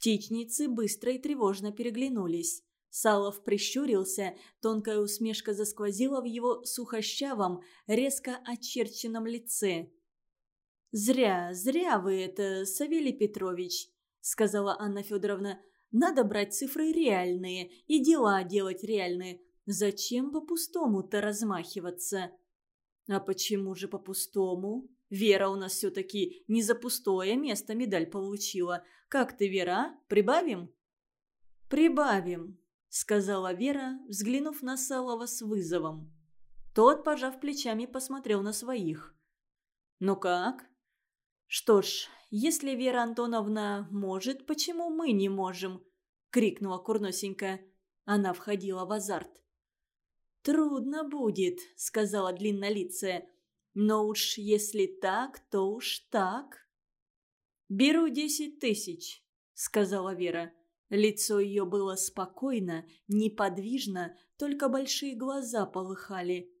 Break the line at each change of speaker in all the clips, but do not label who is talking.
Птичницы быстро и тревожно переглянулись. Салов прищурился, тонкая усмешка засквозила в его сухощавом, резко очерченном лице. «Зря, зря вы это, Савелий Петрович», — сказала Анна Федоровна. «Надо брать цифры реальные и дела делать реальные. Зачем по-пустому-то размахиваться?» «А почему же по-пустому?» Вера у нас все-таки не за пустое место медаль получила. Как ты, Вера, прибавим?» «Прибавим», — сказала Вера, взглянув на Салова с вызовом. Тот, пожав плечами, посмотрел на своих. «Ну как?» «Что ж, если Вера Антоновна может, почему мы не можем?» — крикнула курносенькая. Она входила в азарт. «Трудно будет», — сказала длиннолицая. «Но уж если так, то уж так». «Беру десять тысяч», — сказала Вера. Лицо ее было спокойно, неподвижно, только большие глаза полыхали.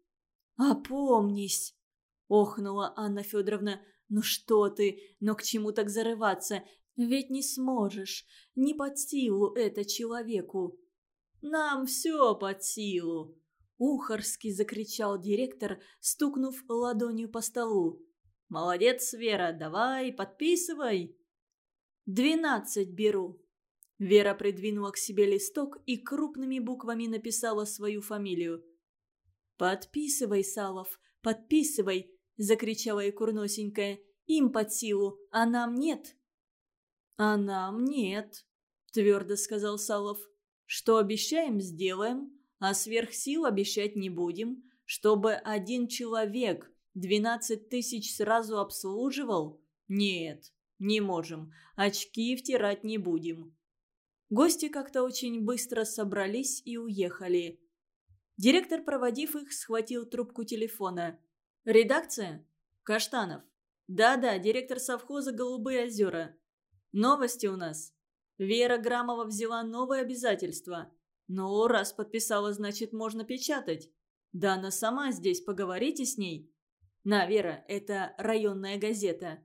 «Опомнись!» — охнула Анна Федоровна. «Ну что ты, но к чему так зарываться? Ведь не сможешь, не под силу это человеку». «Нам все под силу!» Ухарски закричал директор, стукнув ладонью по столу. «Молодец, Вера, давай, подписывай!» «Двенадцать беру!» Вера придвинула к себе листок и крупными буквами написала свою фамилию. «Подписывай, Салов, подписывай!» закричала и курносенькая. «Им под силу, а нам нет». «А нам нет», – твердо сказал Салов. «Что обещаем, сделаем, а сверх сил обещать не будем, чтобы один человек двенадцать тысяч сразу обслуживал? Нет, не можем, очки втирать не будем». Гости как-то очень быстро собрались и уехали. Директор, проводив их, схватил трубку телефона – «Редакция? Каштанов. Да-да, директор совхоза «Голубые озера». Новости у нас. Вера Грамова взяла новые обязательства. Ну, раз подписала, значит, можно печатать. Да она сама здесь, поговорите с ней. На, Вера, это районная газета.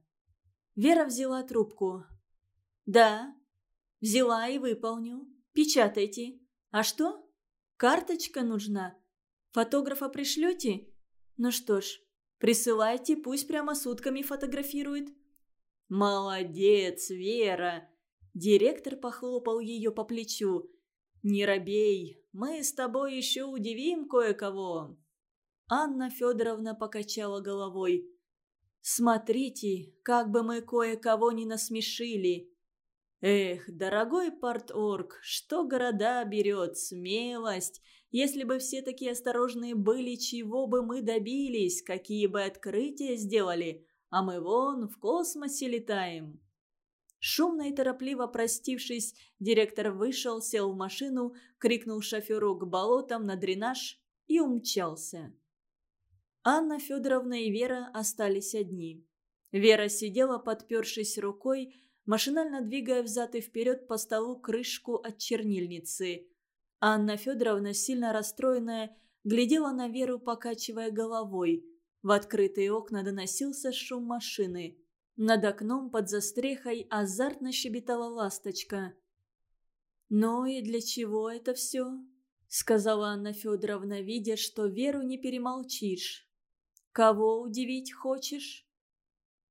Вера взяла трубку. Да, взяла и выполню. Печатайте. А что? Карточка нужна. Фотографа пришлете? Ну что ж, Присылайте, пусть прямо сутками фотографирует». «Молодец, Вера!» Директор похлопал ее по плечу. «Не робей, мы с тобой еще удивим кое-кого». Анна Федоровна покачала головой. «Смотрите, как бы мы кое-кого не насмешили». «Эх, дорогой порторг, что города берет, смелость, если бы все такие осторожные были, чего бы мы добились, какие бы открытия сделали, а мы вон в космосе летаем». Шумно и торопливо простившись, директор вышел, сел в машину, крикнул шоферу к болотам на дренаж и умчался. Анна Федоровна и Вера остались одни. Вера сидела, подпершись рукой, машинально двигая взад и вперед по столу крышку от чернильницы. Анна Федоровна, сильно расстроенная, глядела на Веру, покачивая головой. В открытые окна доносился шум машины. Над окном под застрехой азартно щебетала ласточка. «Ну и для чего это все?» — сказала Анна Федоровна, видя, что Веру не перемолчишь. «Кого удивить хочешь?»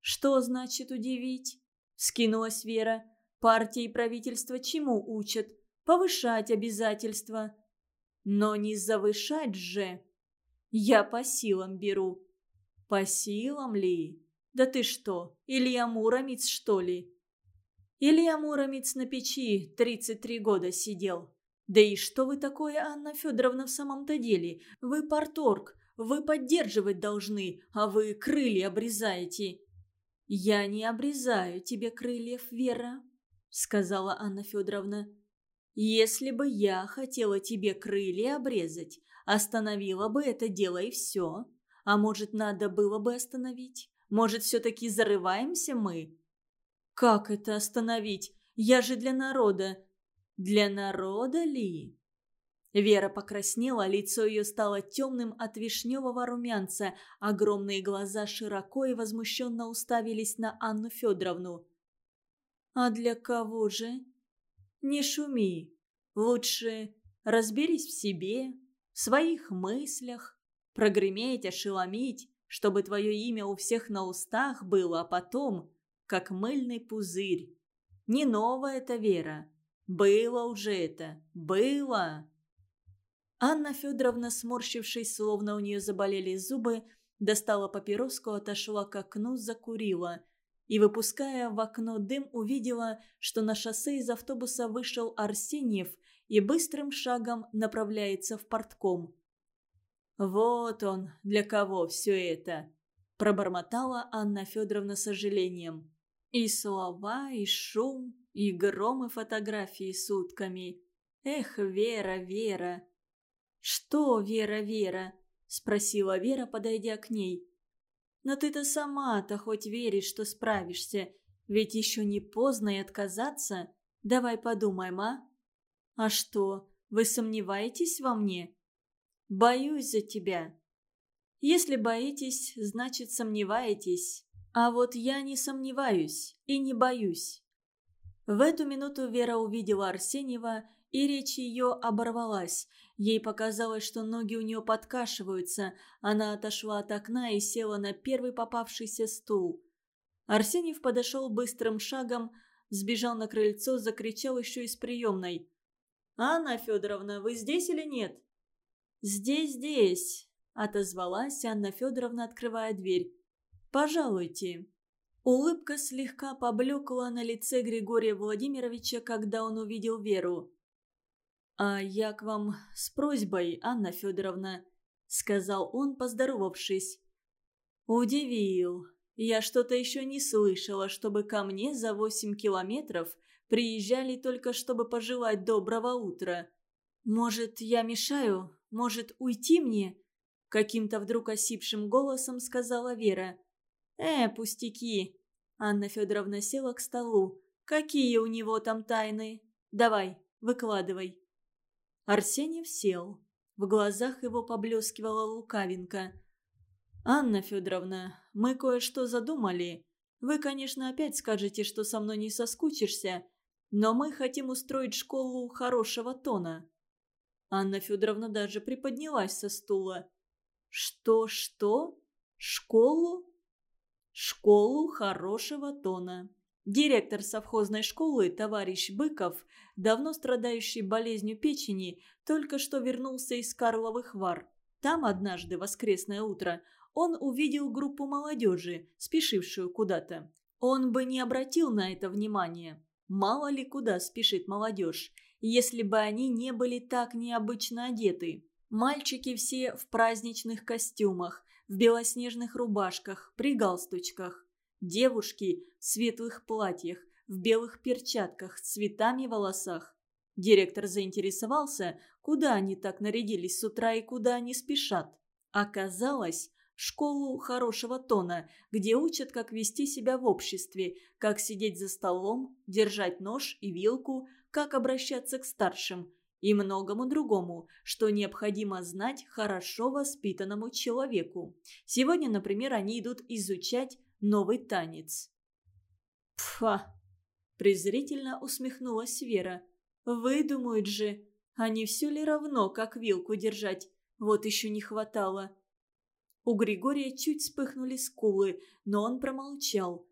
«Что значит удивить?» — скинулась Вера. «Партия и правительство чему учат? повышать обязательства. Но не завышать же. Я по силам беру. По силам ли? Да ты что, Илья Муромец, что ли? Илья Муромец на печи 33 года сидел. Да и что вы такое, Анна Федоровна, в самом-то деле? Вы порторг, вы поддерживать должны, а вы крылья обрезаете. Я не обрезаю тебе крыльев, Вера, сказала Анна Федоровна. Если бы я хотела тебе крылья обрезать, остановила бы это дело и все. А может, надо было бы остановить? Может, все-таки зарываемся мы? Как это остановить? Я же для народа. Для народа ли? Вера покраснела, лицо ее стало темным от вишневого румянца, огромные глаза широко и возмущенно уставились на Анну Федоровну. «А для кого же?» Не шуми. Лучше разберись в себе, в своих мыслях, прогреметь, ошеломить, чтобы твое имя у всех на устах было, а потом, как мыльный пузырь. Не новая это вера. Было уже это. Было. Анна Федоровна, сморщившись, словно у нее заболели зубы, достала папироску, отошла к окну, закурила. И, выпуская в окно дым, увидела, что на шоссе из автобуса вышел Арсеньев и быстрым шагом направляется в портком. «Вот он, для кого все это!» – пробормотала Анна Федоровна с сожалением. И слова, и шум, и гром, и фотографии сутками. Эх, Вера, Вера! «Что, Вера, Вера?» – спросила Вера, подойдя к ней. «Но ты-то сама-то хоть веришь, что справишься, ведь еще не поздно и отказаться. Давай подумаем, а?» «А что, вы сомневаетесь во мне?» «Боюсь за тебя». «Если боитесь, значит сомневаетесь. А вот я не сомневаюсь и не боюсь». В эту минуту Вера увидела Арсеньева, и речь ее оборвалась. Ей показалось, что ноги у нее подкашиваются. Она отошла от окна и села на первый попавшийся стул. Арсеньев подошел быстрым шагом, сбежал на крыльцо, закричал еще из приемной. «Анна Федоровна, вы здесь или нет?» «Здесь, здесь», — отозвалась Анна Федоровна, открывая дверь. «Пожалуйте». Улыбка слегка поблекла на лице Григория Владимировича, когда он увидел Веру. «А я к вам с просьбой, Анна Федоровна», — сказал он, поздоровавшись. «Удивил. Я что-то еще не слышала, чтобы ко мне за восемь километров приезжали только чтобы пожелать доброго утра. Может, я мешаю? Может, уйти мне?» Каким-то вдруг осипшим голосом сказала Вера. «Э, пустяки!» Анна Федоровна села к столу. «Какие у него там тайны? Давай, выкладывай». Арсений сел. В глазах его поблескивала лукавинка. «Анна Федоровна, мы кое-что задумали. Вы, конечно, опять скажете, что со мной не соскучишься, но мы хотим устроить школу хорошего тона». Анна Федоровна даже приподнялась со стула. «Что-что? Школу?» «Школу хорошего тона». Директор совхозной школы, товарищ Быков, давно страдающий болезнью печени, только что вернулся из Карловых Вар. Там однажды, воскресное утро, он увидел группу молодежи, спешившую куда-то. Он бы не обратил на это внимания. Мало ли куда спешит молодежь, если бы они не были так необычно одеты. Мальчики все в праздничных костюмах, в белоснежных рубашках, при галстучках. Девушки в светлых платьях, в белых перчатках, с цветами в волосах. Директор заинтересовался, куда они так нарядились с утра и куда они спешат. Оказалось, школу хорошего тона, где учат, как вести себя в обществе, как сидеть за столом, держать нож и вилку, как обращаться к старшим и многому другому, что необходимо знать хорошо воспитанному человеку. Сегодня, например, они идут изучать новый танец. «Пфа!» – презрительно усмехнулась Вера. «Выдумают же! Не все ли равно, как вилку держать? Вот еще не хватало!» У Григория чуть вспыхнули скулы, но он промолчал.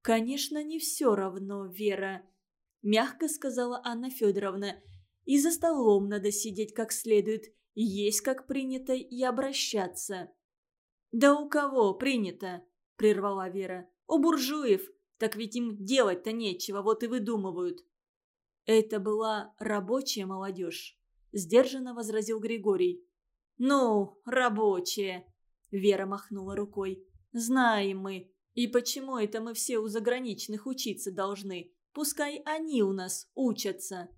«Конечно, не все равно, Вера», – мягко сказала Анна Федоровна. «И за столом надо сидеть как следует, есть как принято и обращаться». «Да у кого принято?» – прервала Вера. «У буржуев. Так ведь им делать-то нечего, вот и выдумывают». «Это была рабочая молодежь», – сдержанно возразил Григорий. «Ну, рабочая», – Вера махнула рукой. «Знаем мы. И почему это мы все у заграничных учиться должны? Пускай они у нас учатся».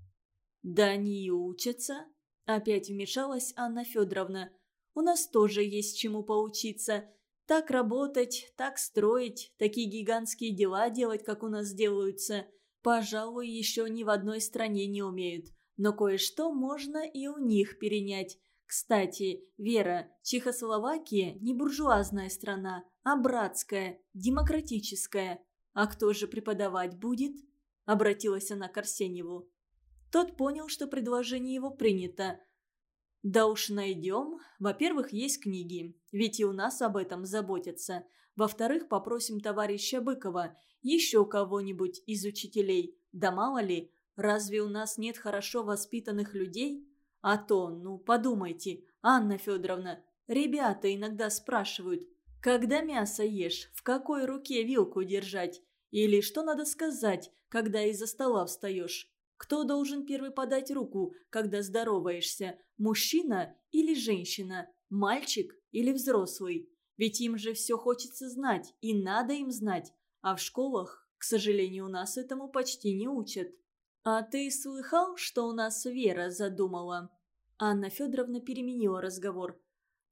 «Да и учатся», – опять вмешалась Анна Федоровна. «У нас тоже есть чему поучиться. Так работать, так строить, такие гигантские дела делать, как у нас делаются, пожалуй, еще ни в одной стране не умеют. Но кое-что можно и у них перенять. Кстати, Вера, Чехословакия не буржуазная страна, а братская, демократическая. А кто же преподавать будет? Обратилась она к Арсеньеву. Тот понял, что предложение его принято. «Да уж найдем. Во-первых, есть книги, ведь и у нас об этом заботятся. Во-вторых, попросим товарища Быкова, еще кого-нибудь из учителей. Да мало ли, разве у нас нет хорошо воспитанных людей? А то, ну, подумайте, Анна Федоровна, ребята иногда спрашивают, когда мясо ешь, в какой руке вилку держать? Или что надо сказать, когда из-за стола встаешь? Кто должен первый подать руку, когда здороваешься? Мужчина или женщина? Мальчик или взрослый? Ведь им же все хочется знать, и надо им знать. А в школах, к сожалению, у нас этому почти не учат. «А ты слыхал, что у нас Вера задумала?» Анна Федоровна переменила разговор.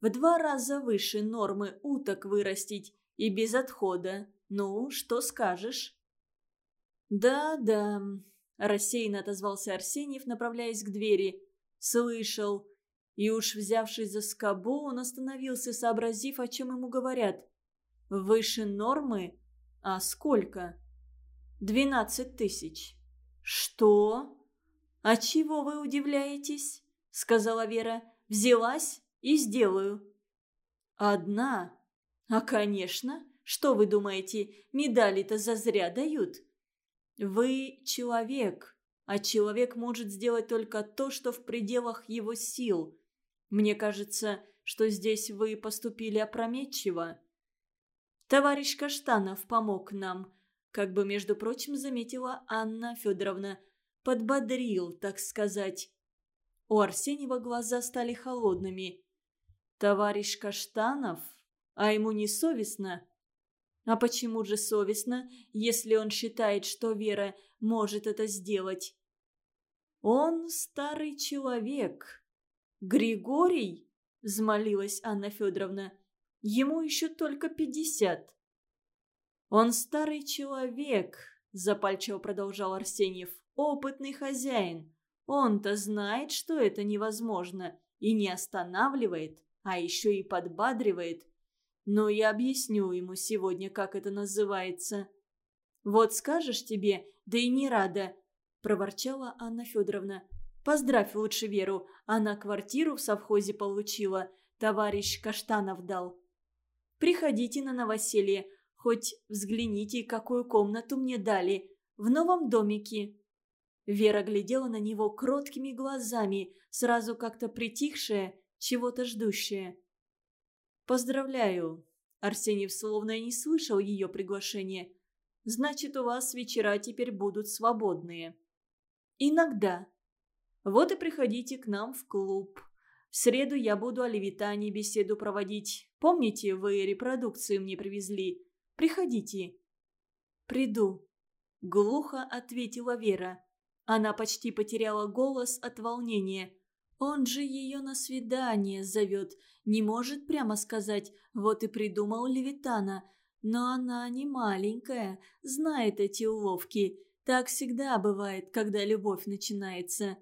«В два раза выше нормы уток вырастить и без отхода. Ну, что скажешь?» «Да-да», – рассеянно отозвался Арсеньев, направляясь к двери. «Слышал. И уж взявшись за скобу, он остановился, сообразив, о чем ему говорят. «Выше нормы? А сколько?» «Двенадцать тысяч». «Что? А чего вы удивляетесь?» — сказала Вера. «Взялась и сделаю». «Одна? А, конечно. Что вы думаете, медали-то зазря дают?» «Вы человек, а человек может сделать только то, что в пределах его сил. Мне кажется, что здесь вы поступили опрометчиво. Товарищ Каштанов помог нам, как бы, между прочим, заметила Анна Федоровна. Подбодрил, так сказать. У Арсеньева глаза стали холодными. «Товарищ Каштанов? А ему не совестно?» «А почему же совестно, если он считает, что Вера может это сделать?» «Он старый человек», «Григорий?» – взмолилась Анна Федоровна. «Ему еще только пятьдесят». «Он старый человек», – запальчиво продолжал Арсеньев. «Опытный хозяин. Он-то знает, что это невозможно, и не останавливает, а еще и подбадривает. Но я объясню ему сегодня, как это называется». «Вот скажешь тебе, да и не рада», – проворчала Анна Федоровна. Поздравь лучше Веру, она квартиру в совхозе получила, товарищ Каштанов дал. Приходите на новоселье, хоть взгляните, какую комнату мне дали, в новом домике». Вера глядела на него кроткими глазами, сразу как-то притихшая, чего-то ждущая. «Поздравляю!» Арсений словно и не слышал ее приглашения. «Значит, у вас вечера теперь будут свободные». «Иногда», вот и приходите к нам в клуб. В среду я буду о Левитане беседу проводить. Помните, вы репродукцию мне привезли? Приходите». «Приду», — глухо ответила Вера. Она почти потеряла голос от волнения. Он же ее на свидание зовет. Не может прямо сказать «вот и придумал Левитана». Но она не маленькая, знает эти уловки. Так всегда бывает, когда любовь начинается.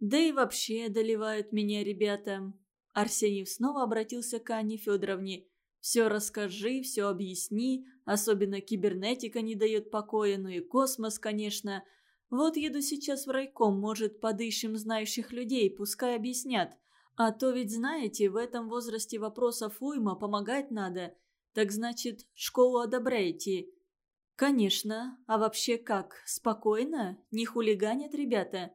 Да и вообще одолевают меня ребята. Арсений снова обратился к Анне Федоровне. «Все расскажи, все объясни, особенно кибернетика не дает покоя, ну и космос, конечно. Вот еду сейчас в райком, может, подыщем знающих людей, пускай объяснят. А то ведь, знаете, в этом возрасте вопросов уйма, помогать надо. Так значит, школу одобряете?» «Конечно. А вообще как? Спокойно? Не хулиганят ребята?»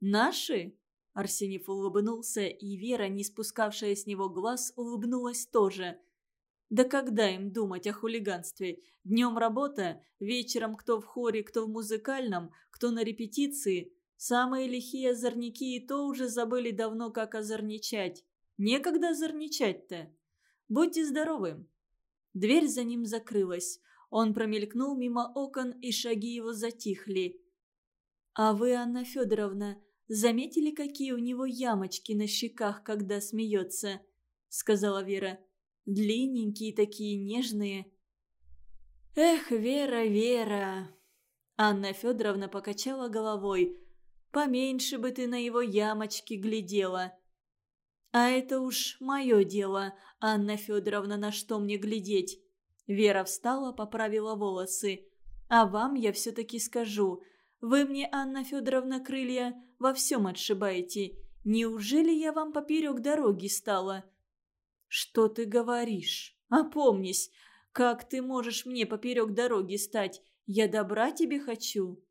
«Наши?» Арсеньев улыбнулся, и Вера, не спускавшая с него глаз, улыбнулась тоже. «Да когда им думать о хулиганстве? Днем работа, вечером кто в хоре, кто в музыкальном, кто на репетиции. Самые лихие озорники и то уже забыли давно, как озорничать. Некогда озорничать-то. Будьте здоровы». Дверь за ним закрылась. Он промелькнул мимо окон, и шаги его затихли. «А вы, Анна Федоровна, Заметили, какие у него ямочки на щеках, когда смеется?» — сказала Вера. «Длинненькие такие, нежные». «Эх, Вера, Вера!» Анна Федоровна покачала головой. «Поменьше бы ты на его ямочки глядела». «А это уж мое дело, Анна Федоровна, на что мне глядеть?» Вера встала, поправила волосы. «А вам я все-таки скажу. Вы мне, Анна Федоровна, крылья во всем отшибаете. Неужели я вам поперек дороги стала?» «Что ты говоришь? Опомнись, как ты можешь мне поперек дороги стать? Я добра тебе хочу».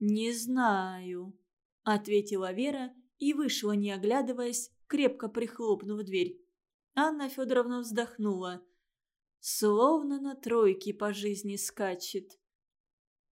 «Не знаю», — ответила Вера и вышла, не оглядываясь, крепко прихлопнув дверь. Анна Федоровна вздохнула. Словно на тройке по жизни скачет.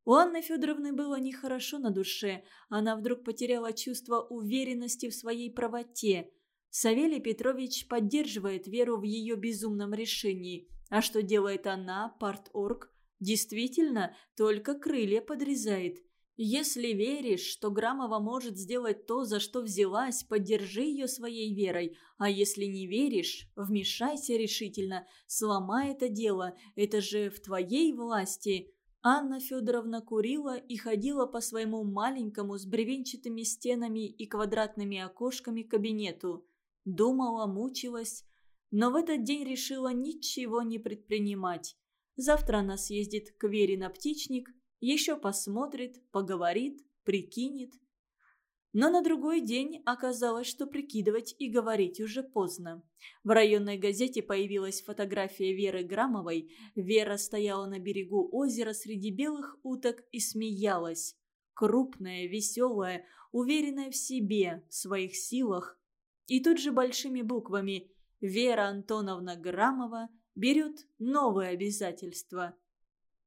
У Анны Федоровны было нехорошо на душе. Она вдруг потеряла чувство уверенности в своей правоте. Савелий Петрович поддерживает Веру в ее безумном решении. А что делает она, парторг? Действительно, только крылья подрезает. Если веришь, что Грамова может сделать то, за что взялась, поддержи ее своей верой. А если не веришь, вмешайся решительно, сломай это дело, это же в твоей власти. Анна Федоровна курила и ходила по своему маленькому с бревенчатыми стенами и квадратными окошками кабинету. Думала, мучилась, но в этот день решила ничего не предпринимать. Завтра она съездит к Вере на птичник, еще посмотрит, поговорит, прикинет. Но на другой день оказалось, что прикидывать и говорить уже поздно. В районной газете появилась фотография Веры Грамовой. Вера стояла на берегу озера среди белых уток и смеялась. Крупная, веселая, уверенная в себе, в своих силах. И тут же большими буквами «Вера Антоновна Грамова берет новые обязательства».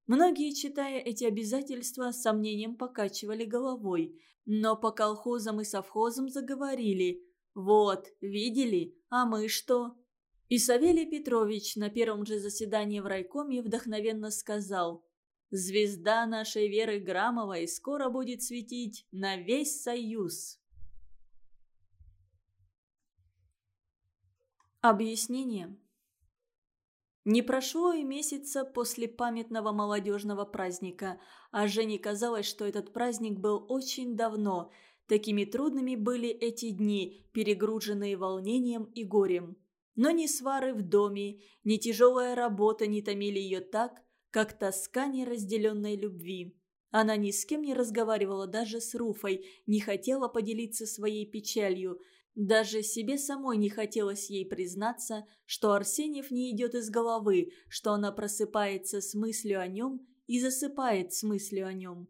Многие, читая эти обязательства, с сомнением покачивали головой, но по колхозам и совхозам заговорили. «Вот, видели? А мы что?» И Савелий Петрович на первом же заседании в райкоме вдохновенно сказал «Звезда нашей Веры Грамовой скоро будет светить на весь Союз». Объяснение не прошло и месяца после памятного молодежного праздника, а Жене казалось, что этот праздник был очень давно. Такими трудными были эти дни, перегруженные волнением и горем. Но ни свары в доме, ни тяжелая работа не томили ее так, как тоска неразделенной любви. Она ни с кем не разговаривала, даже с Руфой, не хотела поделиться своей печалью – даже себе самой не хотелось ей признаться, что Арсеньев не идет из головы, что она просыпается с мыслью о нем и засыпает с мыслью о нем.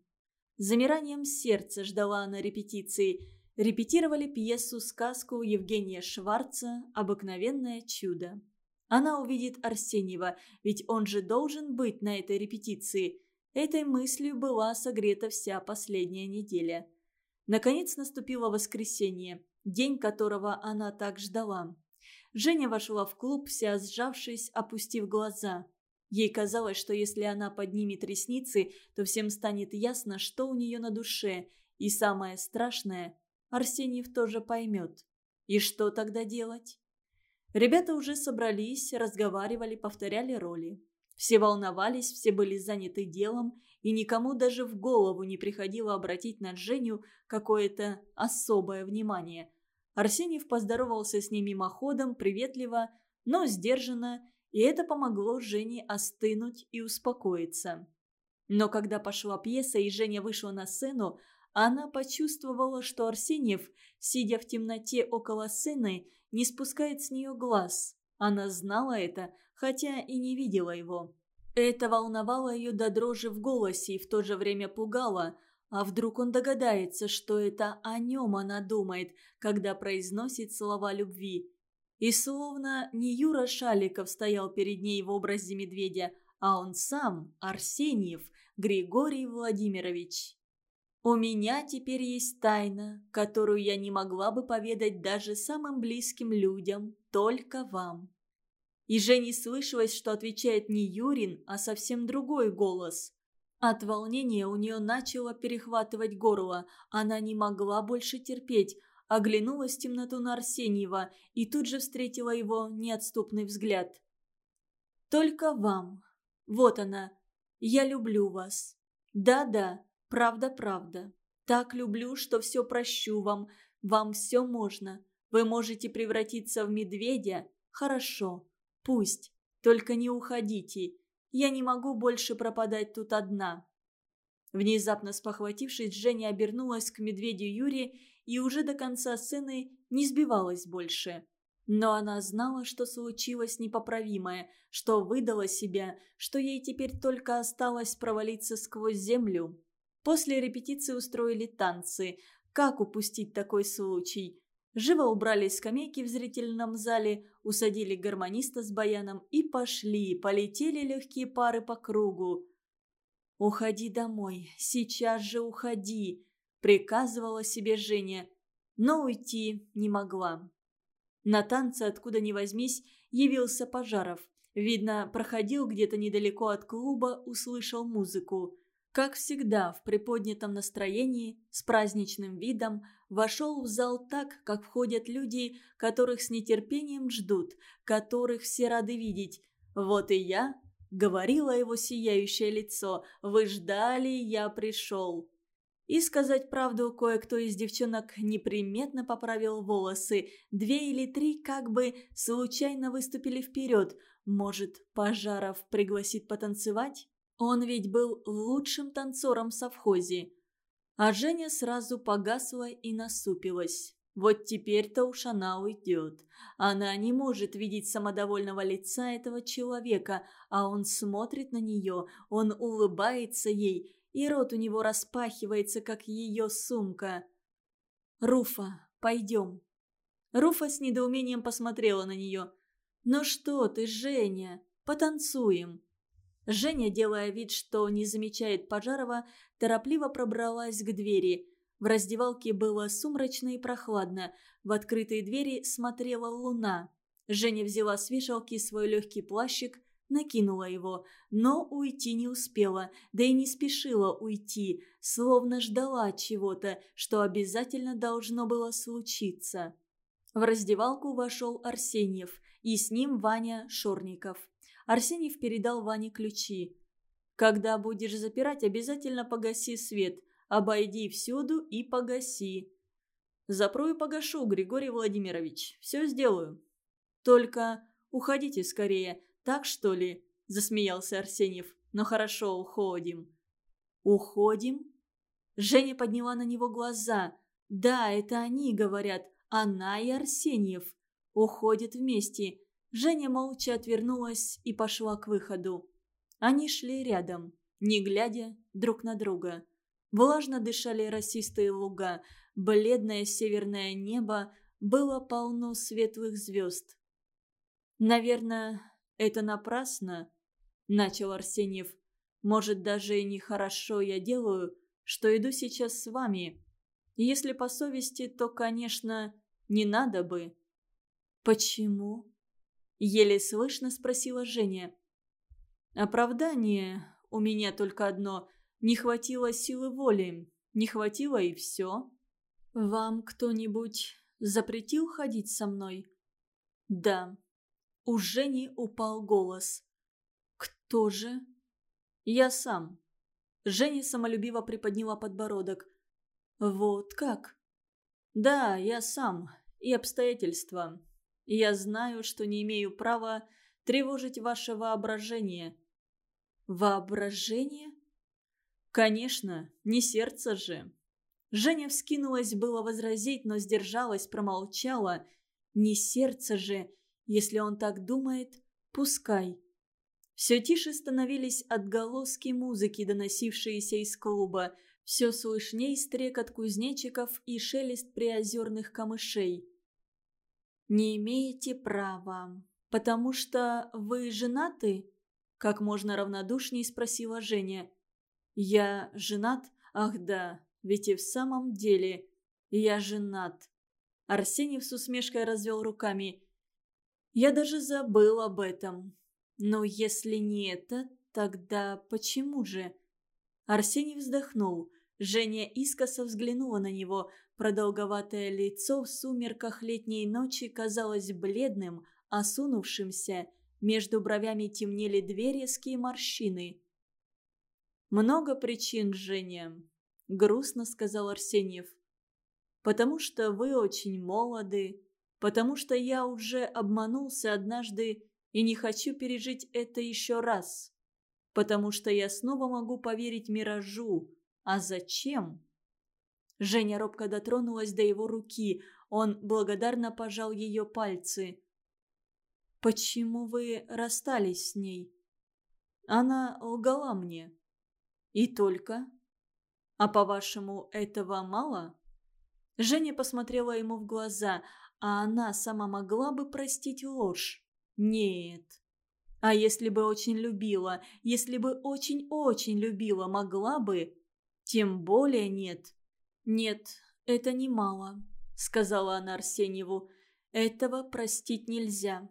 Замиранием сердца ждала она репетиции. Репетировали пьесу-сказку Евгения Шварца «Обыкновенное чудо». Она увидит Арсеньева, ведь он же должен быть на этой репетиции. Этой мыслью была согрета вся последняя неделя. Наконец наступило воскресенье день которого она так ждала. Женя вошла в клуб, вся сжавшись, опустив глаза. Ей казалось, что если она поднимет ресницы, то всем станет ясно, что у нее на душе, и самое страшное – Арсеньев тоже поймет. И что тогда делать? Ребята уже собрались, разговаривали, повторяли роли. Все волновались, все были заняты делом, и никому даже в голову не приходило обратить на Женю какое-то особое внимание. Арсеньев поздоровался с ней мимоходом, приветливо, но сдержанно, и это помогло Жене остынуть и успокоиться. Но когда пошла пьеса и Женя вышла на сцену, она почувствовала, что Арсеньев, сидя в темноте около сцены, не спускает с нее глаз. Она знала это, хотя и не видела его. Это волновало ее до дрожи в голосе и в то же время пугало. А вдруг он догадается, что это о нем она думает, когда произносит слова любви? И словно не Юра Шаликов стоял перед ней в образе медведя, а он сам, Арсеньев, Григорий Владимирович. «У меня теперь есть тайна, которую я не могла бы поведать даже самым близким людям, только вам». И Жене слышалось, что отвечает не Юрин, а совсем другой голос. От волнения у нее начало перехватывать горло. Она не могла больше терпеть. Оглянулась в темноту на Арсеньева и тут же встретила его неотступный взгляд. «Только вам. Вот она. Я люблю вас. Да-да, правда-правда. Так люблю, что все прощу вам. Вам все можно. Вы можете превратиться в медведя. Хорошо. Пусть. Только не уходите. Я не могу больше пропадать тут одна». Внезапно спохватившись, Женя обернулась к медведю Юре и уже до конца сцены не сбивалась больше. Но она знала, что случилось непоправимое, что выдала себя, что ей теперь только осталось провалиться сквозь землю. После репетиции устроили танцы. Как упустить такой случай? Живо убрали скамейки в зрительном зале, усадили гармониста с баяном и пошли, полетели легкие пары по кругу. «Уходи домой, сейчас же уходи», — приказывала себе Женя, но уйти не могла. На танце, откуда ни возьмись, явился Пожаров. Видно, проходил где-то недалеко от клуба, услышал музыку. Как всегда, в приподнятом настроении, с праздничным видом, вошел в зал так, как входят люди, которых с нетерпением ждут, которых все рады видеть. «Вот и я», — говорило его сияющее лицо, — «вы ждали, я пришел». И сказать правду, кое-кто из девчонок неприметно поправил волосы. Две или три как бы случайно выступили вперед. Может, Пожаров пригласит потанцевать? Он ведь был лучшим танцором в совхозе. А Женя сразу погасла и насупилась. Вот теперь-то уж она уйдет. Она не может видеть самодовольного лица этого человека, а он смотрит на нее, он улыбается ей, и рот у него распахивается, как ее сумка. «Руфа, пойдем». Руфа с недоумением посмотрела на нее. «Ну что ты, Женя, потанцуем». Женя, делая вид, что не замечает Пожарова, торопливо пробралась к двери. В раздевалке было сумрачно и прохладно. В открытые двери смотрела луна. Женя взяла с вешалки свой легкий плащик, накинула его, но уйти не успела, да и не спешила уйти, словно ждала чего-то, что обязательно должно было случиться. В раздевалку вошел Арсеньев, и с ним Ваня Шорников. Арсеньев передал Ване ключи. «Когда будешь запирать, обязательно погаси свет. Обойди всюду и погаси». «Запру и погашу, Григорий Владимирович. Все сделаю». «Только уходите скорее. Так что ли?» – засмеялся Арсеньев. «Ну хорошо, уходим». «Уходим?» Женя подняла на него глаза. «Да, это они говорят. Она и Арсеньев. Уходят вместе. Женя молча отвернулась и пошла к выходу. Они шли рядом, не глядя друг на друга. Влажно дышали росистые луга, бледное северное небо было полно светлых звезд. «Наверное, это напрасно», — начал Арсеньев. «Может, даже и нехорошо я делаю, что иду сейчас с вами. Если по совести, то, конечно, не надо бы». «Почему?» Еле слышно спросила Женя. Оправдание у меня только одно. Не хватило силы воли. Не хватило и все. Вам кто-нибудь запретил ходить со мной? Да. У Жени упал голос. Кто же? Я сам. Женя самолюбиво приподняла подбородок. Вот как? Да, я сам. И обстоятельства. Я знаю, что не имею права тревожить ваше воображение». «Воображение?» «Конечно, не сердце же». Женя вскинулась было возразить, но сдержалась, промолчала. «Не сердце же, если он так думает, пускай». Все тише становились отголоски музыки, доносившиеся из клуба. Все слышней стрекот кузнечиков и шелест приозерных камышей. «Не имеете права, потому что вы женаты?» Как можно равнодушнее спросила Женя. «Я женат? Ах да, ведь и в самом деле я женат». Арсений с усмешкой развел руками. «Я даже забыл об этом. Но если не это, тогда почему же?» Арсений вздохнул. Женя искоса взглянула на него. Продолговатое лицо в сумерках летней ночи казалось бледным, осунувшимся. Между бровями темнели две резкие морщины. «Много причин, Женя», — грустно сказал Арсеньев. «Потому что вы очень молоды, потому что я уже обманулся однажды и не хочу пережить это еще раз, потому что я снова могу поверить миражу, А зачем? Женя робко дотронулась до его руки. Он благодарно пожал ее пальцы. «Почему вы расстались с ней?» «Она лгала мне». «И только?» «А по-вашему, этого мало?» Женя посмотрела ему в глаза, а она сама могла бы простить ложь. «Нет». «А если бы очень любила, если бы очень-очень любила, могла бы?» «Тем более нет». «Нет, это немало», — сказала она Арсеньеву. «Этого простить нельзя».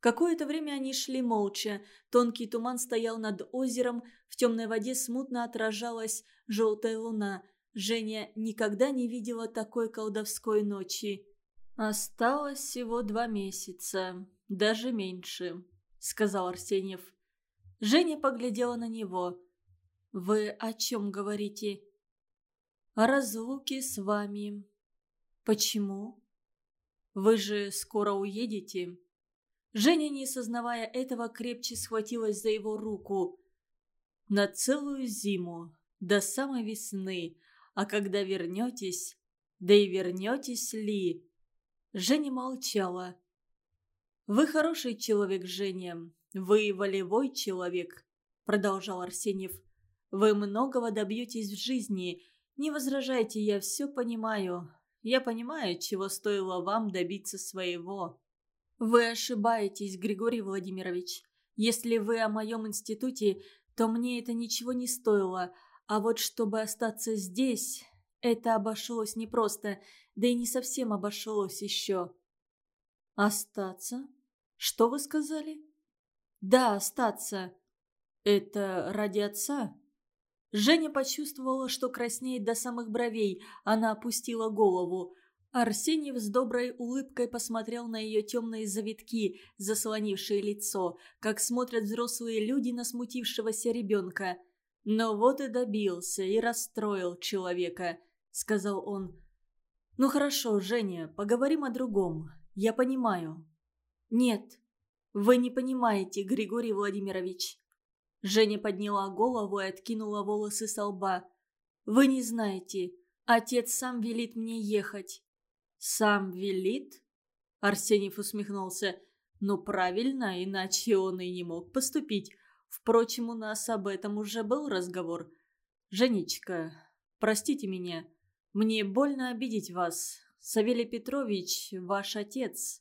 Какое-то время они шли молча. Тонкий туман стоял над озером, в темной воде смутно отражалась желтая луна. Женя никогда не видела такой колдовской ночи. «Осталось всего два месяца, даже меньше», — сказал Арсеньев. Женя поглядела на него. «Вы о чем говорите?» «О разлуке с вами». «Почему?» «Вы же скоро уедете?» Женя, не сознавая этого, крепче схватилась за его руку. «На целую зиму, до самой весны, а когда вернетесь, да и вернетесь ли?» Женя молчала. «Вы хороший человек, Женя, вы волевой человек», — продолжал Арсеньев. «Вы многого добьетесь в жизни. Не возражайте, я все понимаю. Я понимаю, чего стоило вам добиться своего». «Вы ошибаетесь, Григорий Владимирович. Если вы о моем институте, то мне это ничего не стоило. А вот чтобы остаться здесь, это обошлось непросто, да и не совсем обошлось еще». «Остаться? Что вы сказали?» «Да, остаться. Это ради отца?» Женя почувствовала, что краснеет до самых бровей. Она опустила голову. Арсений с доброй улыбкой посмотрел на ее темные завитки, заслонившие лицо, как смотрят взрослые люди на смутившегося ребенка. «Но вот и добился, и расстроил человека», — сказал он. «Ну хорошо, Женя, поговорим о другом. Я понимаю». «Нет, вы не понимаете, Григорий Владимирович». Женя подняла голову и откинула волосы со лба. «Вы не знаете. Отец сам велит мне ехать. «Сам велит?» Арсеньев усмехнулся. «Ну, правильно, иначе он и не мог поступить. Впрочем, у нас об этом уже был разговор. Женечка, простите меня. Мне больно обидеть вас. Савелий Петрович, ваш отец».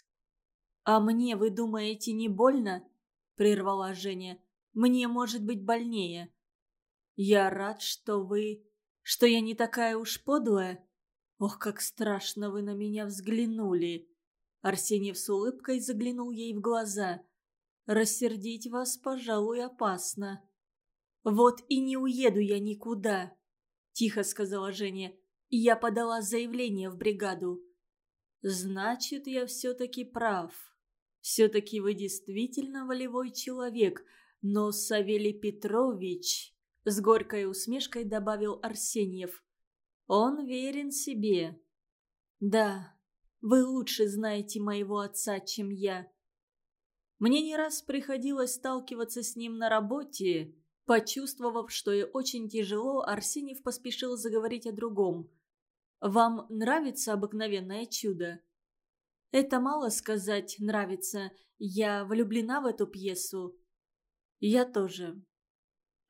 «А мне, вы думаете, не больно?» – прервала Женя. «Мне может быть больнее». «Я рад, что вы... что я не такая уж подлая». «Ох, как страшно вы на меня взглянули!» Арсеньев с улыбкой заглянул ей в глаза. «Рассердить вас, пожалуй, опасно». «Вот и не уеду я никуда», – тихо сказала Женя. «Я подала заявление в бригаду». «Значит, я все-таки прав. Все-таки вы действительно волевой человек, но Савелий Петрович...» С горькой усмешкой добавил Арсеньев. Он верен себе. Да, вы лучше знаете моего отца, чем я. Мне не раз приходилось сталкиваться с ним на работе. Почувствовав, что и очень тяжело, Арсеньев поспешил заговорить о другом. «Вам нравится обыкновенное чудо?» «Это мало сказать «нравится». Я влюблена в эту пьесу». «Я тоже.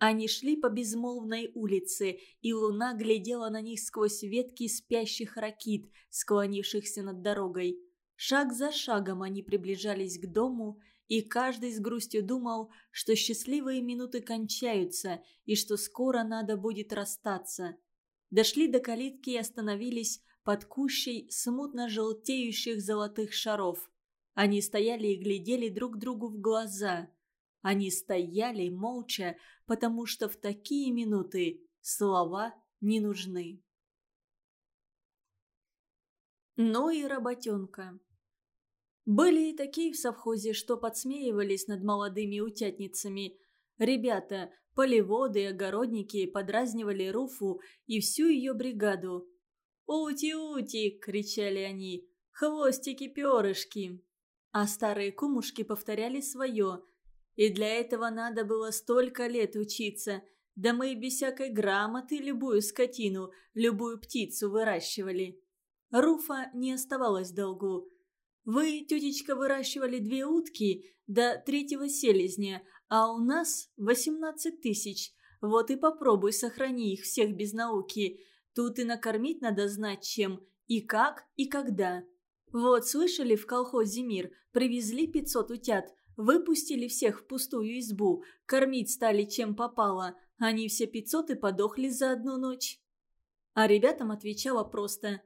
Они шли по безмолвной улице, и луна глядела на них сквозь ветки спящих ракит, склонившихся над дорогой. Шаг за шагом они приближались к дому, и каждый с грустью думал, что счастливые минуты кончаются и что скоро надо будет расстаться. Дошли до калитки и остановились под кущей смутно желтеющих золотых шаров. Они стояли и глядели друг другу в глаза – они стояли молча, потому что в такие минуты слова не нужны. Ну и работенка. Были и такие в совхозе, что подсмеивались над молодыми утятницами. Ребята, полеводы и огородники подразнивали Руфу и всю ее бригаду. «Ути-ути!» – кричали они. «Хвостики-перышки!» А старые кумушки повторяли свое – и для этого надо было столько лет учиться. Да мы и без всякой грамоты любую скотину, любую птицу выращивали. Руфа не оставалась долгу. Вы, тетечка, выращивали две утки до третьего селезня, а у нас восемнадцать тысяч. Вот и попробуй сохрани их всех без науки. Тут и накормить надо знать чем, и как, и когда. Вот, слышали, в колхозе «Мир» привезли пятьсот утят, выпустили всех в пустую избу, кормить стали чем попало. Они все пятьсот и подохли за одну ночь. А ребятам отвечала просто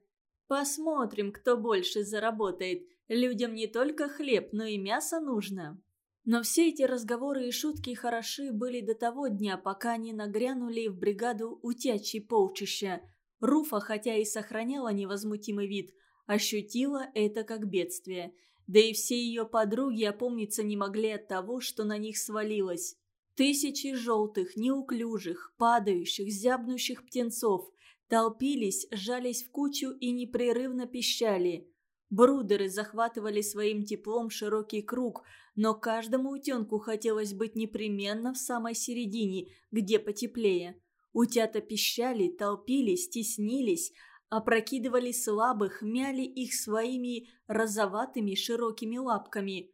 «Посмотрим, кто больше заработает. Людям не только хлеб, но и мясо нужно». Но все эти разговоры и шутки хороши были до того дня, пока они нагрянули в бригаду утячьей полчища. Руфа, хотя и сохраняла невозмутимый вид, ощутила это как бедствие. Да и все ее подруги опомниться не могли от того, что на них свалилось. Тысячи желтых, неуклюжих, падающих, зябнущих птенцов толпились, сжались в кучу и непрерывно пищали. Брудеры захватывали своим теплом широкий круг, но каждому утенку хотелось быть непременно в самой середине, где потеплее. Утята пищали, толпились, теснились, опрокидывали слабых, мяли их своими розоватыми широкими лапками.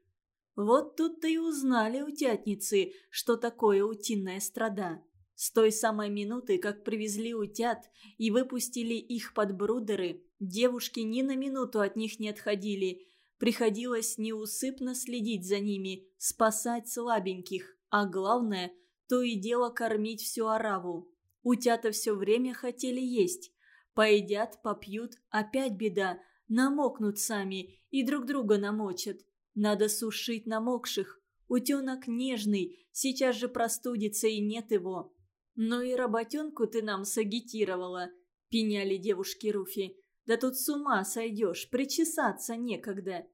Вот тут-то и узнали утятницы, что такое утиная страда. С той самой минуты, как привезли утят и выпустили их под брудеры, девушки ни на минуту от них не отходили. Приходилось неусыпно следить за ними, спасать слабеньких, а главное, то и дело кормить всю ораву. Утята все время хотели есть. Поедят, попьют, опять беда, намокнут сами и друг друга намочат. Надо сушить намокших. Утенок нежный, сейчас же простудится и нет его. «Ну и работенку ты нам сагитировала», – пеняли девушки Руфи. «Да тут с ума сойдешь, причесаться некогда».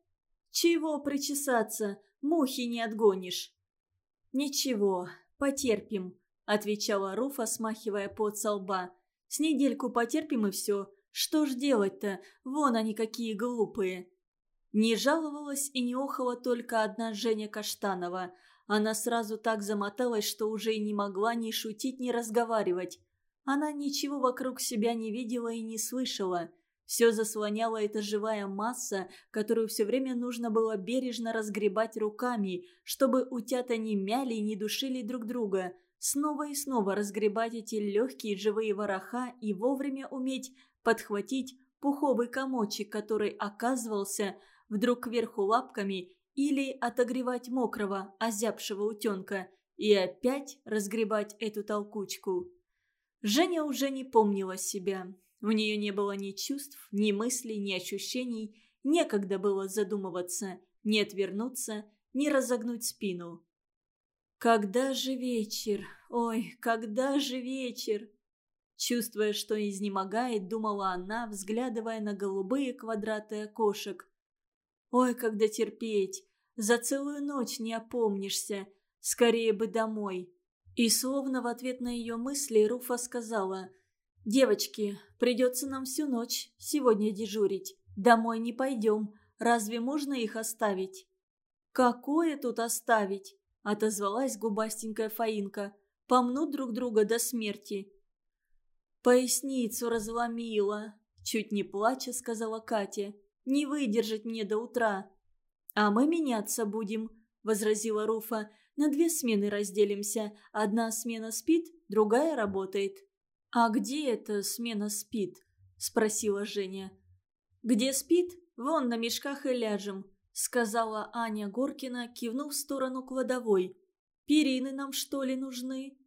«Чего причесаться? Мухи не отгонишь». «Ничего, потерпим», – отвечала Руфа, смахивая пот со лба. «С недельку потерпим и все. Что ж делать-то? Вон они какие глупые». Не жаловалась и не охала только одна Женя Каштанова – она сразу так замоталась, что уже и не могла ни шутить, ни разговаривать. Она ничего вокруг себя не видела и не слышала. Все заслоняла эта живая масса, которую все время нужно было бережно разгребать руками, чтобы утята не мяли и не душили друг друга. Снова и снова разгребать эти легкие живые вороха и вовремя уметь подхватить пуховый комочек, который оказывался вдруг кверху лапками или отогревать мокрого, озябшего утенка и опять разгребать эту толкучку. Женя уже не помнила себя. У нее не было ни чувств, ни мыслей, ни ощущений. Некогда было задумываться, не отвернуться, не разогнуть спину. «Когда же вечер? Ой, когда же вечер?» Чувствуя, что изнемогает, думала она, взглядывая на голубые квадраты окошек. «Ой, когда терпеть! За целую ночь не опомнишься. Скорее бы домой. И словно в ответ на ее мысли Руфа сказала, «Девочки, придется нам всю ночь сегодня дежурить. Домой не пойдем. Разве можно их оставить?» «Какое тут оставить?» – отозвалась губастенькая Фаинка. «Помнут друг друга до смерти». «Поясницу разломила», – чуть не плача сказала Катя. «Не выдержать мне до утра». «А мы меняться будем», – возразила Руфа. «На две смены разделимся. Одна смена спит, другая работает». «А где эта смена спит?» – спросила Женя. «Где спит? Вон на мешках и ляжем», – сказала Аня Горкина, кивнув в сторону кладовой. «Перины нам, что ли, нужны?»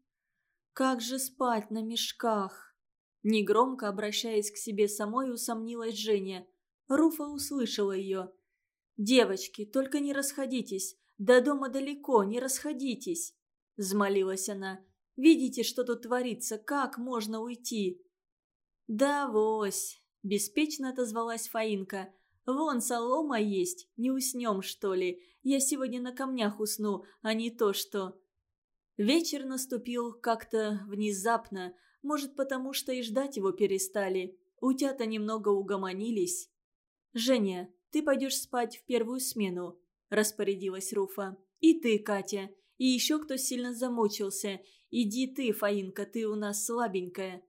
«Как же спать на мешках?» Негромко обращаясь к себе самой, усомнилась Женя. Руфа услышала ее. «Девочки, только не расходитесь. До дома далеко, не расходитесь!» Взмолилась она. «Видите, что тут творится? Как можно уйти?» «Да, вось!» – беспечно отозвалась Фаинка. «Вон солома есть, не уснем, что ли? Я сегодня на камнях усну, а не то что...» Вечер наступил как-то внезапно, может, потому что и ждать его перестали. Утята немного угомонились. «Женя, ты пойдешь спать в первую смену», – распорядилась Руфа. «И ты, Катя. и еще кто сильно замучился. Иди ты, Фаинка, ты у нас слабенькая».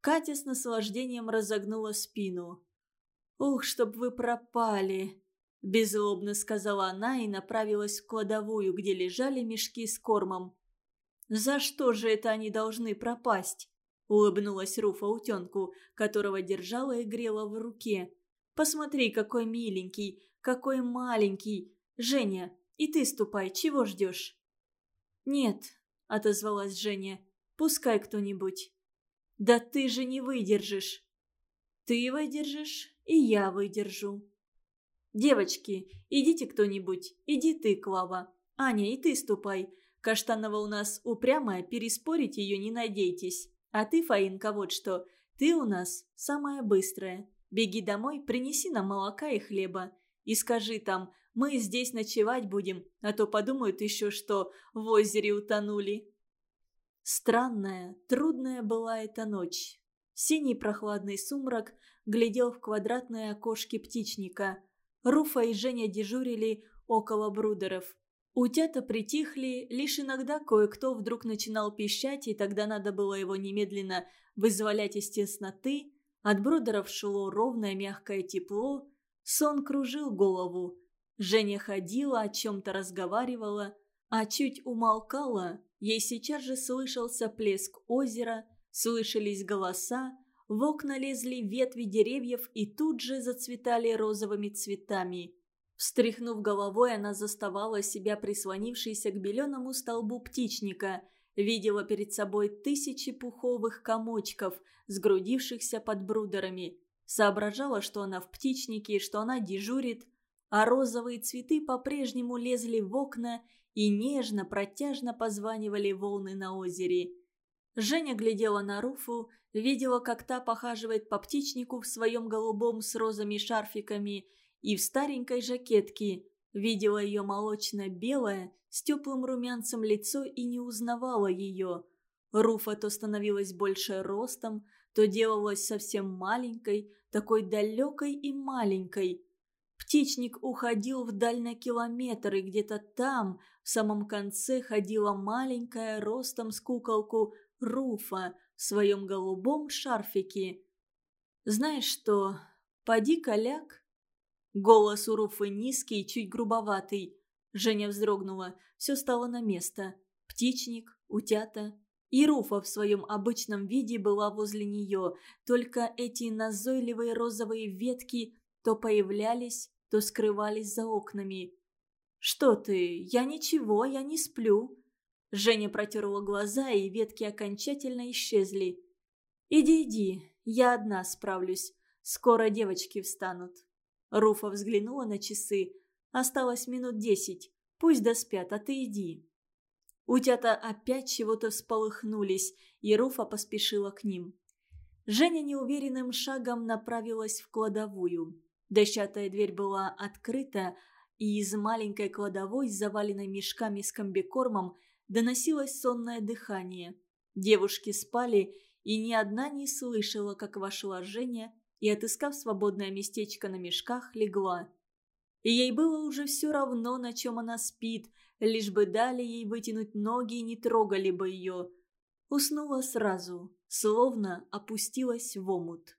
Катя с наслаждением разогнула спину. «Ух, чтоб вы пропали!» – беззлобно сказала она и направилась в кладовую, где лежали мешки с кормом. «За что же это они должны пропасть?» – улыбнулась Руфа утенку, которого держала и грела в руке. «Посмотри, какой миленький, какой маленький. Женя, и ты ступай, чего ждешь?» «Нет», – отозвалась Женя, – «пускай кто-нибудь». «Да ты же не выдержишь». «Ты выдержишь, и я выдержу». «Девочки, идите кто-нибудь, иди ты, Клава. Аня, и ты ступай. Каштанова у нас упрямая, переспорить ее не надейтесь. А ты, Фаинка, вот что, ты у нас самая быстрая. Беги домой, принеси нам молока и хлеба. И скажи там, мы здесь ночевать будем, а то подумают еще, что в озере утонули». Странная, трудная была эта ночь. Синий прохладный сумрак глядел в квадратные окошки птичника. Руфа и Женя дежурили около брудеров. Утята притихли, лишь иногда кое-кто вдруг начинал пищать, и тогда надо было его немедленно вызволять из тесноты. От брудеров шло ровное мягкое тепло, сон кружил голову. Женя ходила, о чем-то разговаривала, а чуть умолкала, ей сейчас же слышался плеск озера, слышались голоса, в окна лезли ветви деревьев и тут же зацветали розовыми цветами. Встряхнув головой, она заставала себя прислонившейся к беленому столбу птичника, видела перед собой тысячи пуховых комочков, сгрудившихся под брудерами, соображала, что она в птичнике, что она дежурит, а розовые цветы по-прежнему лезли в окна и нежно, протяжно позванивали волны на озере. Женя глядела на Руфу, видела, как та похаживает по птичнику в своем голубом с розами шарфиками – и в старенькой жакетке. Видела ее молочно-белое, с теплым румянцем лицо и не узнавала ее. Руфа то становилась больше ростом, то делалась совсем маленькой, такой далекой и маленькой. Птичник уходил вдаль на километр, и где-то там, в самом конце, ходила маленькая ростом с куколку Руфа в своем голубом шарфике. «Знаешь что, поди коляк, Голос у Руфы низкий, чуть грубоватый. Женя вздрогнула. Все стало на место. Птичник, утята. И Руфа в своем обычном виде была возле нее. Только эти назойливые розовые ветки то появлялись, то скрывались за окнами. «Что ты? Я ничего, я не сплю». Женя протерла глаза, и ветки окончательно исчезли. «Иди, иди, я одна справлюсь. Скоро девочки встанут». Руфа взглянула на часы. «Осталось минут десять. Пусть доспят, а ты иди». Утята опять чего-то всполыхнулись, и Руфа поспешила к ним. Женя неуверенным шагом направилась в кладовую. Дощатая дверь была открыта, и из маленькой кладовой, заваленной мешками с комбикормом, доносилось сонное дыхание. Девушки спали, и ни одна не слышала, как вошла Женя и, отыскав свободное местечко на мешках, легла. И ей было уже все равно, на чем она спит, лишь бы дали ей вытянуть ноги и не трогали бы ее. Уснула сразу, словно опустилась в омут.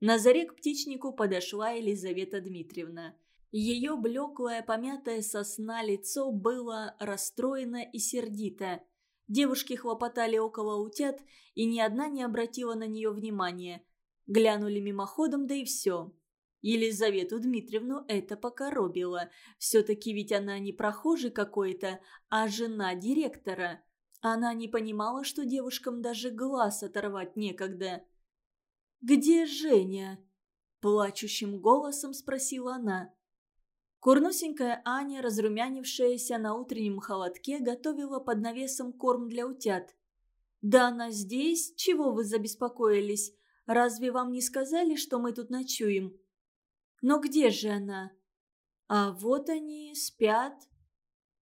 На заре к птичнику подошла Елизавета Дмитриевна. Ее блеклое, помятое сосна лицо было расстроено и сердито. Девушки хлопотали около утят, и ни одна не обратила на нее внимания. Глянули мимоходом, да и все. Елизавету Дмитриевну это покоробило. Все-таки ведь она не прохожий какой-то, а жена директора. Она не понимала, что девушкам даже глаз оторвать некогда. «Где Женя?» – плачущим голосом спросила она. Курносенькая Аня, разрумянившаяся на утреннем холодке, готовила под навесом корм для утят. «Да она здесь? Чего вы забеспокоились? Разве вам не сказали, что мы тут ночуем? Но где же она? А вот они, спят.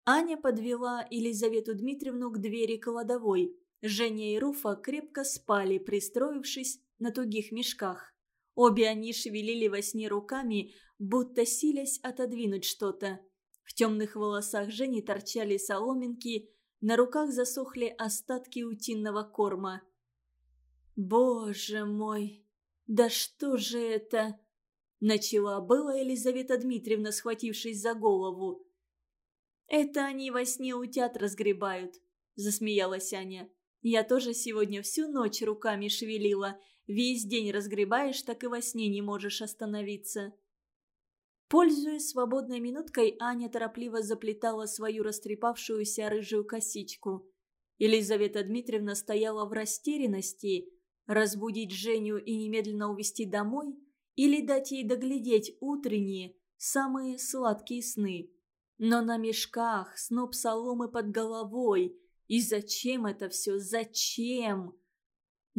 Аня подвела Елизавету Дмитриевну к двери кладовой. Женя и Руфа крепко спали, пристроившись на тугих мешках. Обе они шевелили во сне руками, будто силясь отодвинуть что-то. В темных волосах Жени торчали соломинки, на руках засохли остатки утиного корма. «Боже мой, да что же это?» Начала была Елизавета Дмитриевна, схватившись за голову. «Это они во сне утят разгребают», – засмеялась Аня. «Я тоже сегодня всю ночь руками шевелила. Весь день разгребаешь, так и во сне не можешь остановиться». Пользуясь свободной минуткой, Аня торопливо заплетала свою растрепавшуюся рыжую косичку. Елизавета Дмитриевна стояла в растерянности. Разбудить Женю и немедленно увезти домой? Или дать ей доглядеть утренние, самые сладкие сны? Но на мешках сноп соломы под головой. И зачем это все? Зачем?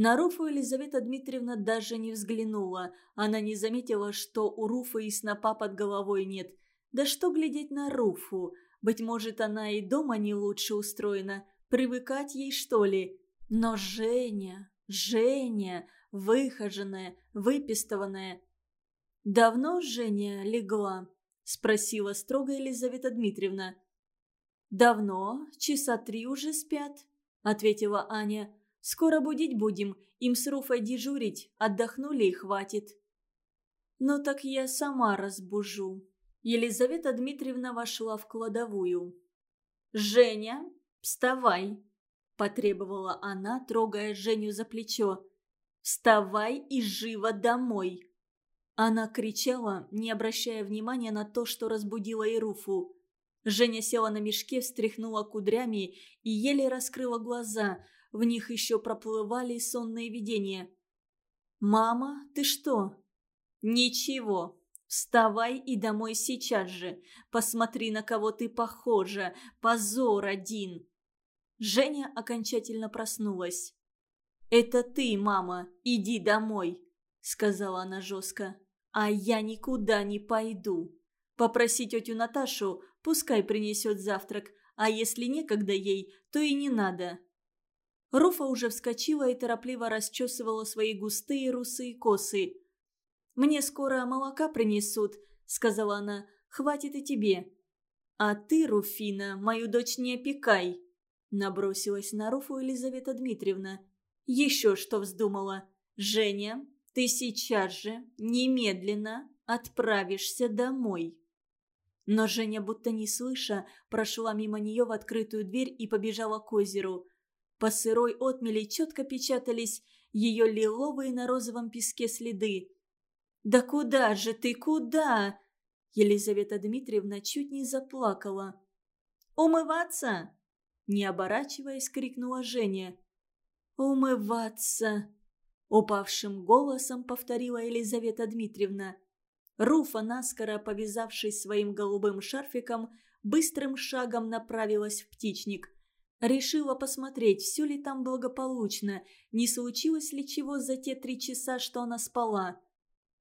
На Руфу Елизавета Дмитриевна даже не взглянула. Она не заметила, что у Руфы и снопа под головой нет. Да что глядеть на Руфу? Быть может, она и дома не лучше устроена. Привыкать ей, что ли? Но Женя, Женя, выхоженная, выпистованная. «Давно Женя легла?» – спросила строго Елизавета Дмитриевна. «Давно, часа три уже спят», – ответила Аня. Скоро будить будем, им с Руфой дежурить, отдохнули и хватит». «Ну так я сама разбужу». Елизавета Дмитриевна вошла в кладовую. «Женя, вставай!» – потребовала она, трогая Женю за плечо. «Вставай и живо домой!» Она кричала, не обращая внимания на то, что разбудила Ируфу. Женя села на мешке, встряхнула кудрями и еле раскрыла глаза – в них еще проплывали сонные видения. «Мама, ты что?» «Ничего. Вставай и домой сейчас же. Посмотри, на кого ты похожа. Позор один!» Женя окончательно проснулась. «Это ты, мама, иди домой», — сказала она жестко. «А я никуда не пойду. Попроси тетю Наташу, пускай принесет завтрак, а если некогда ей, то и не надо. Руфа уже вскочила и торопливо расчесывала свои густые русые косы. «Мне скоро молока принесут», — сказала она. «Хватит и тебе». «А ты, Руфина, мою дочь не опекай», — набросилась на Руфу Елизавета Дмитриевна. «Еще что вздумала. Женя, ты сейчас же, немедленно отправишься домой». Но Женя, будто не слыша, прошла мимо нее в открытую дверь и побежала к озеру. По сырой отмели четко печатались ее лиловые на розовом песке следы. «Да куда же ты, куда?» Елизавета Дмитриевна чуть не заплакала. «Умываться!» Не оборачиваясь, крикнула Женя. «Умываться!» Упавшим голосом повторила Елизавета Дмитриевна. Руфа, наскоро повязавшись своим голубым шарфиком, быстрым шагом направилась в птичник. Решила посмотреть, все ли там благополучно, не случилось ли чего за те три часа, что она спала.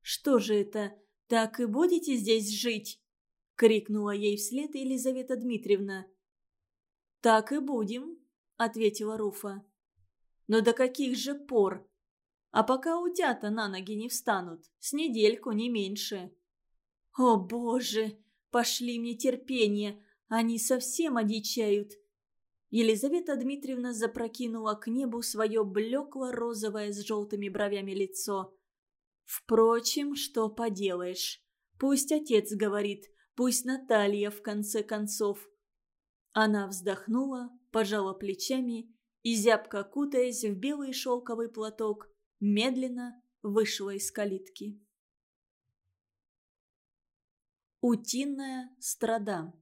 «Что же это, так и будете здесь жить?» — крикнула ей вслед Елизавета Дмитриевна. «Так и будем», — ответила Руфа. «Но до каких же пор? А пока утята на ноги не встанут, с недельку, не меньше». «О, Боже, пошли мне терпение, они совсем одичают», Елизавета Дмитриевна запрокинула к небу свое блекло-розовое с желтыми бровями лицо. «Впрочем, что поделаешь. Пусть отец говорит, пусть Наталья в конце концов». Она вздохнула, пожала плечами и, зябко кутаясь в белый шелковый платок, медленно вышла из калитки. Утиная страда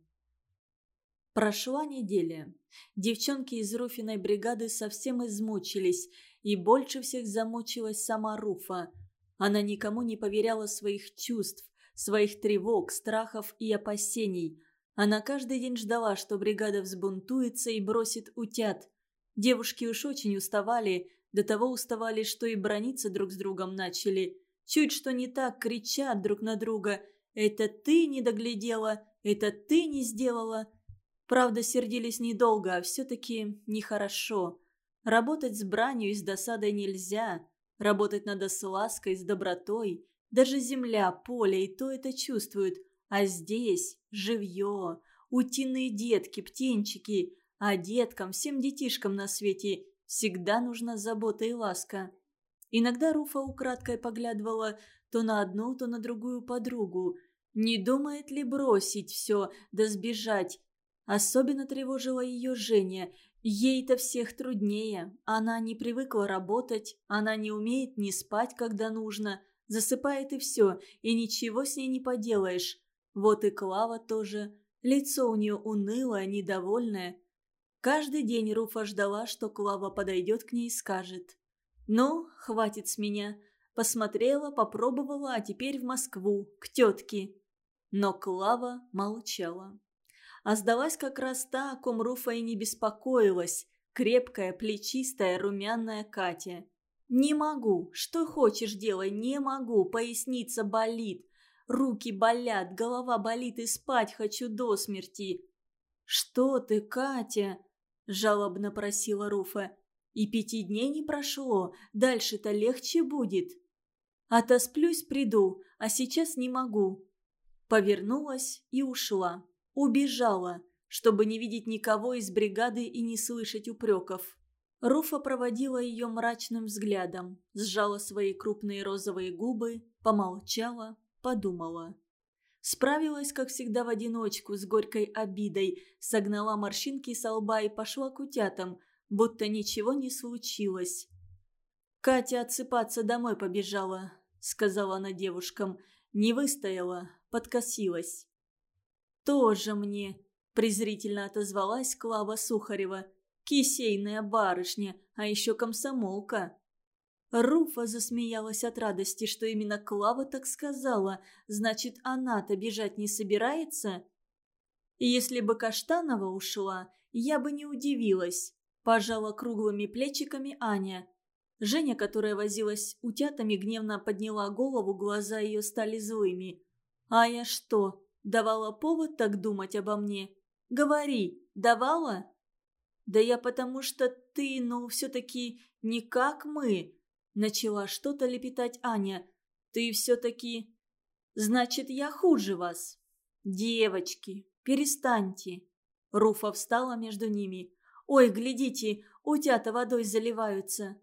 Прошла неделя. Девчонки из Руфиной бригады совсем измучились, и больше всех замучилась сама Руфа. Она никому не поверяла своих чувств, своих тревог, страхов и опасений. Она каждый день ждала, что бригада взбунтуется и бросит утят. Девушки уж очень уставали, до того уставали, что и брониться друг с другом начали. Чуть что не так, кричат друг на друга «Это ты не доглядела! Это ты не сделала!» Правда, сердились недолго, а все-таки нехорошо. Работать с бранью и с досадой нельзя. Работать надо с лаской, с добротой. Даже земля, поле и то это чувствуют. А здесь живье. утиные детки, птенчики. А деткам, всем детишкам на свете всегда нужна забота и ласка. Иногда Руфа украдкой поглядывала то на одну, то на другую подругу. Не думает ли бросить все, да сбежать? Особенно тревожила ее Женя. Ей-то всех труднее. Она не привыкла работать, она не умеет не спать, когда нужно. Засыпает и все, и ничего с ней не поделаешь. Вот и Клава тоже. Лицо у нее унылое, недовольное. Каждый день Руфа ждала, что Клава подойдет к ней и скажет. «Ну, хватит с меня. Посмотрела, попробовала, а теперь в Москву, к тетке». Но Клава молчала. А сдалась как раз та, о ком Руфа и не беспокоилась, крепкая, плечистая, румяная Катя. «Не могу. Что хочешь делай, не могу. Поясница болит. Руки болят, голова болит и спать хочу до смерти». «Что ты, Катя?» – жалобно просила Руфа. «И пяти дней не прошло. Дальше-то легче будет». «Отосплюсь, приду, а сейчас не могу». Повернулась и ушла. Убежала, чтобы не видеть никого из бригады и не слышать упреков. Руфа проводила ее мрачным взглядом, сжала свои крупные розовые губы, помолчала, подумала. Справилась, как всегда, в одиночку, с горькой обидой, согнала морщинки со лба и пошла к утятам, будто ничего не случилось. «Катя отсыпаться домой побежала», — сказала она девушкам. «Не выстояла, подкосилась». «Тоже мне», — презрительно отозвалась Клава Сухарева. «Кисейная барышня, а еще комсомолка». Руфа засмеялась от радости, что именно Клава так сказала. Значит, она-то бежать не собирается? Если бы Каштанова ушла, я бы не удивилась. Пожала круглыми плечиками Аня. Женя, которая возилась утятами, гневно подняла голову, глаза ее стали злыми. «А я что, давала повод так думать обо мне? Говори, давала?» «Да я потому что ты, ну, все-таки не как мы», Начала что-то лепетать Аня. «Ты все-таки...» «Значит, я хуже вас?» «Девочки, перестаньте!» Руфа встала между ними. «Ой, глядите, утята водой заливаются!»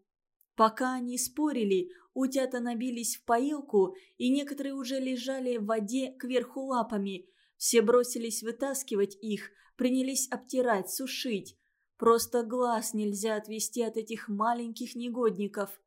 Пока они спорили, утята набились в поилку, и некоторые уже лежали в воде кверху лапами. Все бросились вытаскивать их, принялись обтирать, сушить. Просто глаз нельзя отвести от этих маленьких негодников.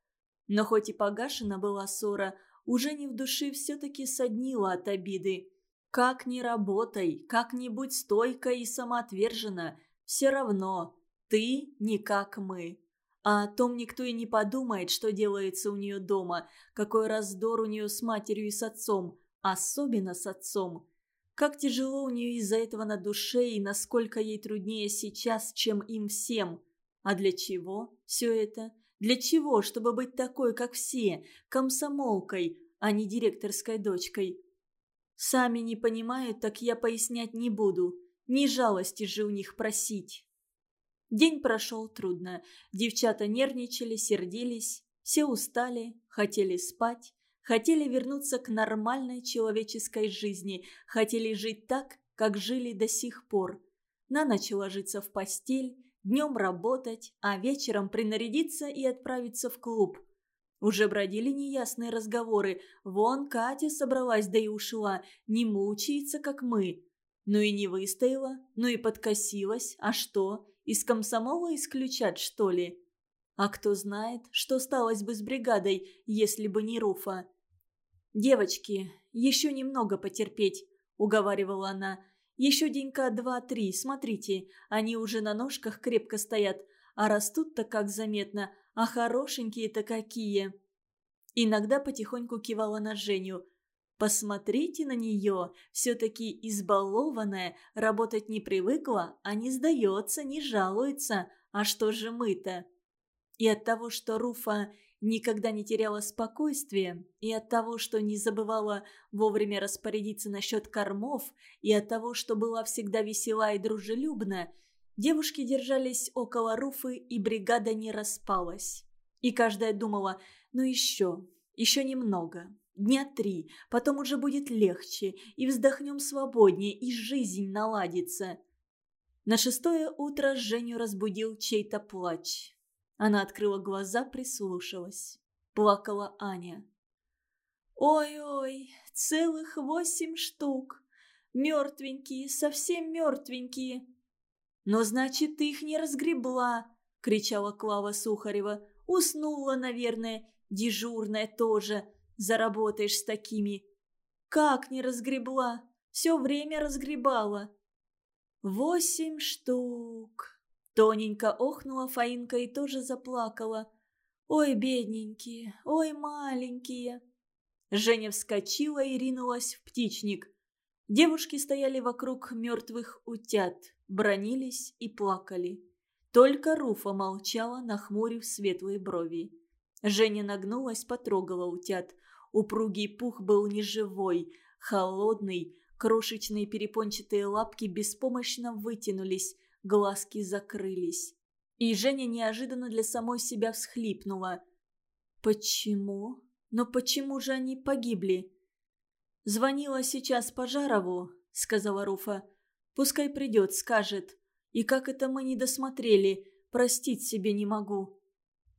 Но хоть и погашена была ссора, уже не в душе все-таки соднила от обиды. Как ни работай, как ни будь стойка и самоотвержена, все равно ты не как мы. А о том никто и не подумает, что делается у нее дома, какой раздор у нее с матерью и с отцом, особенно с отцом. Как тяжело у нее из-за этого на душе и насколько ей труднее сейчас, чем им всем. А для чего все это? Для чего? Чтобы быть такой, как все, комсомолкой, а не директорской дочкой. Сами не понимают, так я пояснять не буду. Ни жалости же у них просить. День прошел трудно. Девчата нервничали, сердились. Все устали, хотели спать. Хотели вернуться к нормальной человеческой жизни. Хотели жить так, как жили до сих пор. На ночь ложиться в постель, Днем работать, а вечером принарядиться и отправиться в клуб. Уже бродили неясные разговоры. Вон Катя собралась, да и ушла. Не мучается, как мы. Ну и не выстояла, ну и подкосилась. А что, из комсомола исключат, что ли? А кто знает, что сталось бы с бригадой, если бы не Руфа. «Девочки, еще немного потерпеть», — уговаривала она. Еще денька два-три, смотрите, они уже на ножках крепко стоят, а растут-то как заметно, а хорошенькие-то какие!» Иногда потихоньку кивала на Женю. «Посмотрите на нее, все-таки избалованная, работать не привыкла, а не сдается, не жалуется. А что же мы-то?» И от того, что Руфа никогда не теряла спокойствия, и от того, что не забывала вовремя распорядиться насчет кормов, и от того, что была всегда весела и дружелюбна, девушки держались около Руфы, и бригада не распалась. И каждая думала, ну еще, еще немного, Дня три, потом уже будет легче, и вздохнем свободнее, и жизнь наладится. На шестое утро Женю разбудил чей-то плач. Она открыла глаза, прислушалась. Плакала Аня. «Ой-ой, целых восемь штук! Мертвенькие, совсем мертвенькие!» «Но значит, ты их не разгребла!» — кричала Клава Сухарева. «Уснула, наверное, дежурная тоже. Заработаешь с такими!» «Как не разгребла? Все время разгребала!» «Восемь штук!» Тоненько охнула Фаинка и тоже заплакала. «Ой, бедненькие, ой, маленькие!» Женя вскочила и ринулась в птичник. Девушки стояли вокруг мертвых утят, бронились и плакали. Только Руфа молчала, нахмурив светлые брови. Женя нагнулась, потрогала утят. Упругий пух был неживой, холодный, крошечные перепончатые лапки беспомощно вытянулись, глазки закрылись. И Женя неожиданно для самой себя всхлипнула. «Почему? Но почему же они погибли?» «Звонила сейчас Пожарову», — сказала Руфа. «Пускай придет, скажет. И как это мы не досмотрели, простить себе не могу».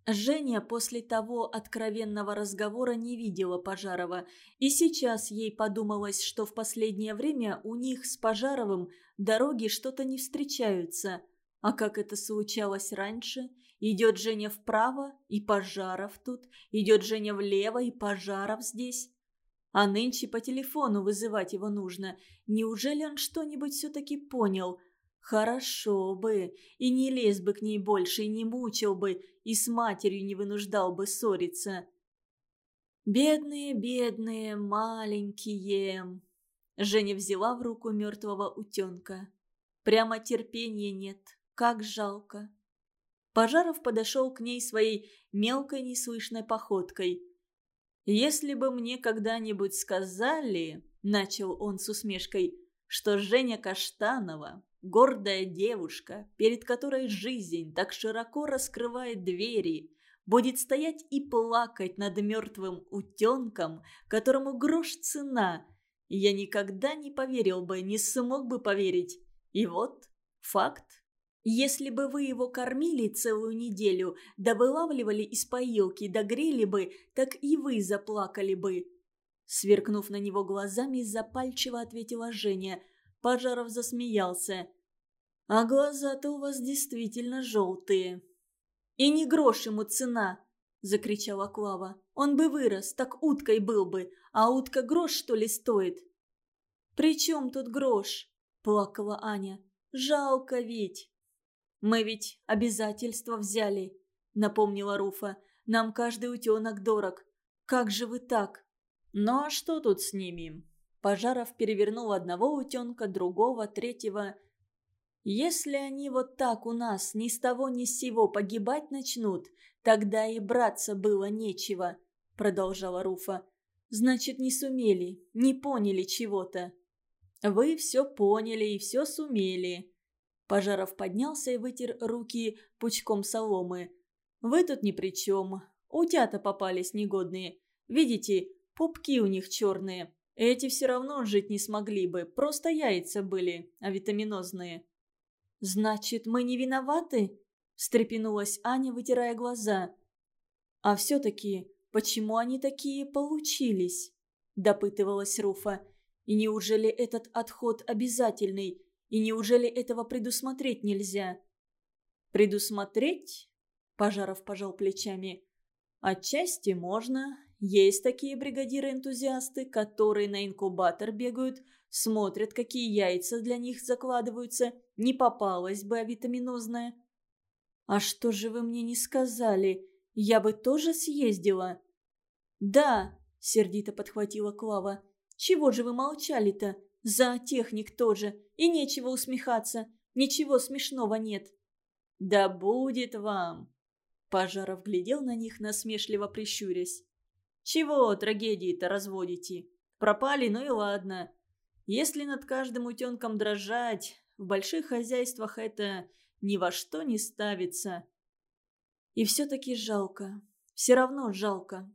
Женя после того откровенного разговора не видела Пожарова, и сейчас ей подумалось, что в последнее время у них с Пожаровым дороги что-то не встречаются – а как это случалось раньше? Идет Женя вправо, и Пожаров тут. Идет Женя влево, и Пожаров здесь. А нынче по телефону вызывать его нужно. Неужели он что-нибудь все-таки понял? Хорошо бы. И не лез бы к ней больше, и не мучил бы, и с матерью не вынуждал бы ссориться. Бедные, бедные, маленькие. Женя взяла в руку мертвого утенка. Прямо терпения нет. Как жалко. Пожаров подошел к ней своей мелкой неслышной походкой. «Если бы мне когда-нибудь сказали, — начал он с усмешкой, — что Женя Каштанова, гордая девушка, перед которой жизнь так широко раскрывает двери, будет стоять и плакать над мертвым утенком, которому грош цена, я никогда не поверил бы, не смог бы поверить. И вот факт. Если бы вы его кормили целую неделю, да вылавливали из поилки, да грели бы, так и вы заплакали бы». Сверкнув на него глазами, запальчиво ответила Женя. Пожаров засмеялся. «А глаза-то у вас действительно желтые». «И не грош ему цена!» – закричала Клава. «Он бы вырос, так уткой был бы, а утка грош, что ли, стоит?» «При чем тут грош?» – плакала Аня. «Жалко ведь!» «Мы ведь обязательства взяли», — напомнила Руфа. «Нам каждый утенок дорог. Как же вы так?» «Ну а что тут с ними?» Пожаров перевернул одного утенка, другого, третьего. «Если они вот так у нас ни с того ни с сего погибать начнут, тогда и браться было нечего», — продолжала Руфа. «Значит, не сумели, не поняли чего-то». «Вы все поняли и все сумели», Пожаров поднялся и вытер руки пучком соломы. «Вы тут ни при чем. Утята попались негодные. Видите, пупки у них черные. Эти все равно жить не смогли бы, просто яйца были, а витаминозные». «Значит, мы не виноваты?» – встрепенулась Аня, вытирая глаза. «А все-таки, почему они такие получились?» – допытывалась Руфа. «И неужели этот отход обязательный? И неужели этого предусмотреть нельзя? Предусмотреть? Пожаров пожал плечами. Отчасти можно. Есть такие бригадиры-энтузиасты, которые на инкубатор бегают, смотрят, какие яйца для них закладываются. Не попалась бы авитаминозная. «А что же вы мне не сказали? Я бы тоже съездила». «Да», — сердито подхватила Клава. «Чего же вы молчали-то? Зоотехник тоже. И нечего усмехаться. Ничего смешного нет. «Да будет вам!» Пожаров глядел на них, насмешливо прищурясь. «Чего трагедии-то разводите? Пропали, ну и ладно. Если над каждым утенком дрожать, в больших хозяйствах это ни во что не ставится». И все-таки жалко. Все равно жалко.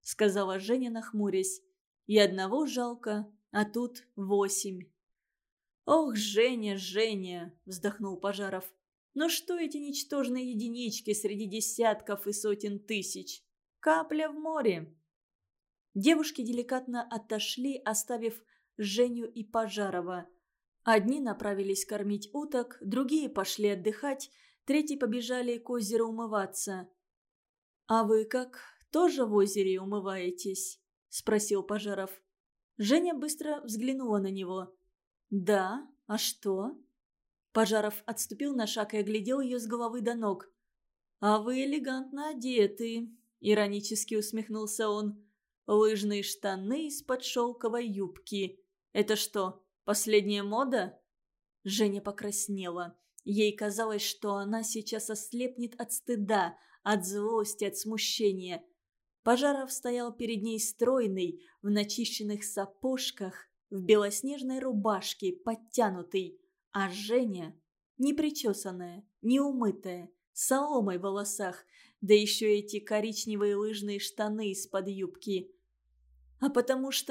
сказала Женя, нахмурясь. «И одного жалко, а тут восемь». «Ох, Женя, Женя!» – вздохнул Пожаров. «Но что эти ничтожные единички среди десятков и сотен тысяч? Капля в море!» Девушки деликатно отошли, оставив Женю и Пожарова. Одни направились кормить уток, другие пошли отдыхать, третьи побежали к озеру умываться. «А вы как, тоже в озере умываетесь?» – спросил Пожаров. Женя быстро взглянула на него. «Да? А что?» Пожаров отступил на шаг и оглядел ее с головы до ног. «А вы элегантно одеты», – иронически усмехнулся он. «Лыжные штаны из-под шелковой юбки. Это что, последняя мода?» Женя покраснела. Ей казалось, что она сейчас ослепнет от стыда, от злости, от смущения. Пожаров стоял перед ней стройный, в начищенных сапожках, в белоснежной рубашке, подтянутый, а Женя непричесанная, неумытая, с соломой в волосах, да еще эти коричневые лыжные штаны из-под юбки. А потому что